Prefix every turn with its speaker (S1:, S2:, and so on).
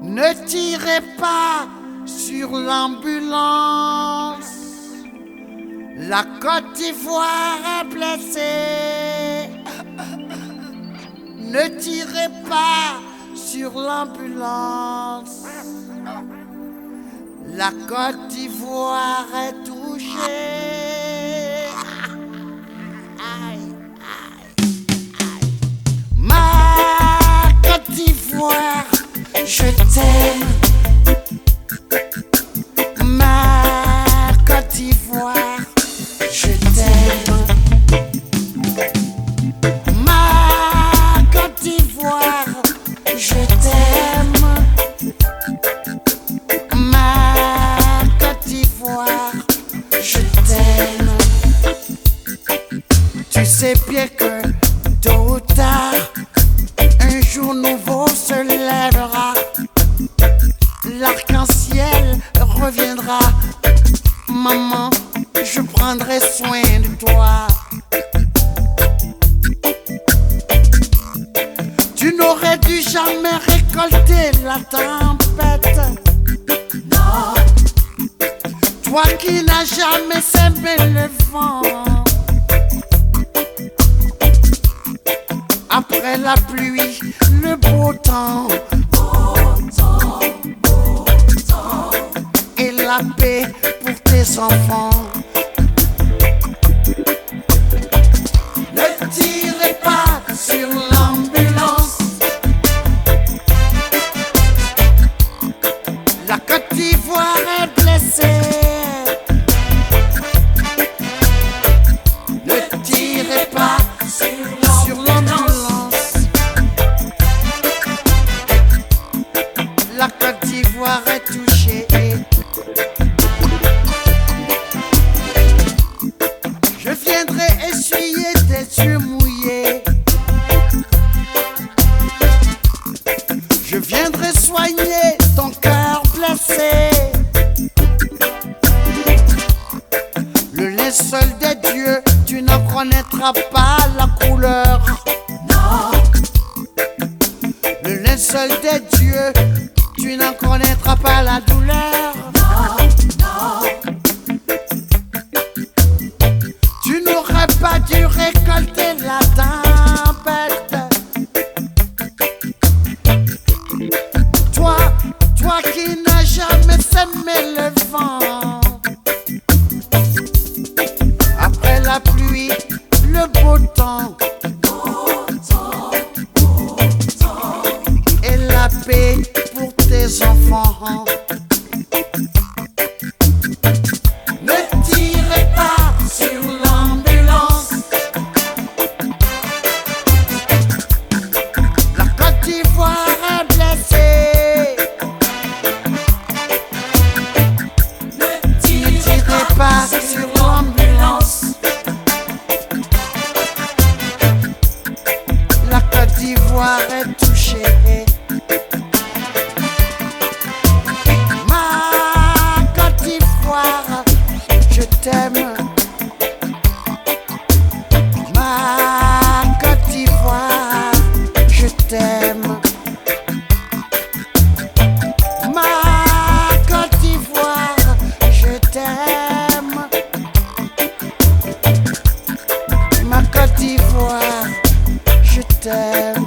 S1: Ne tirez pas sur l'ambulance. La Côte d'Ivoire est blessée. Ne tirez pas sur l'ambulance. La Côte d'Ivoire est touchée. Ma Côte d'Ivoire, je t'aime. Ma Côte d'Ivoire, je t'aime. Ma Côte d'Ivoire, je t'aime. Tu sais bien que prendrai soin de toi. Tu n'aurais dû jamais récolter la tempête. Toi qui n'as jamais aimé le vent. Après la pluie, le beau temps. Et la paix pour tes enfants. Tirez pas sur l'ambulance. La Côte d'Ivoire est touchée. Connaîtras pas la couleur. Le linceul des dieux, tu n'en connaîtras pas la douleur. Paix pour tes enfants. stare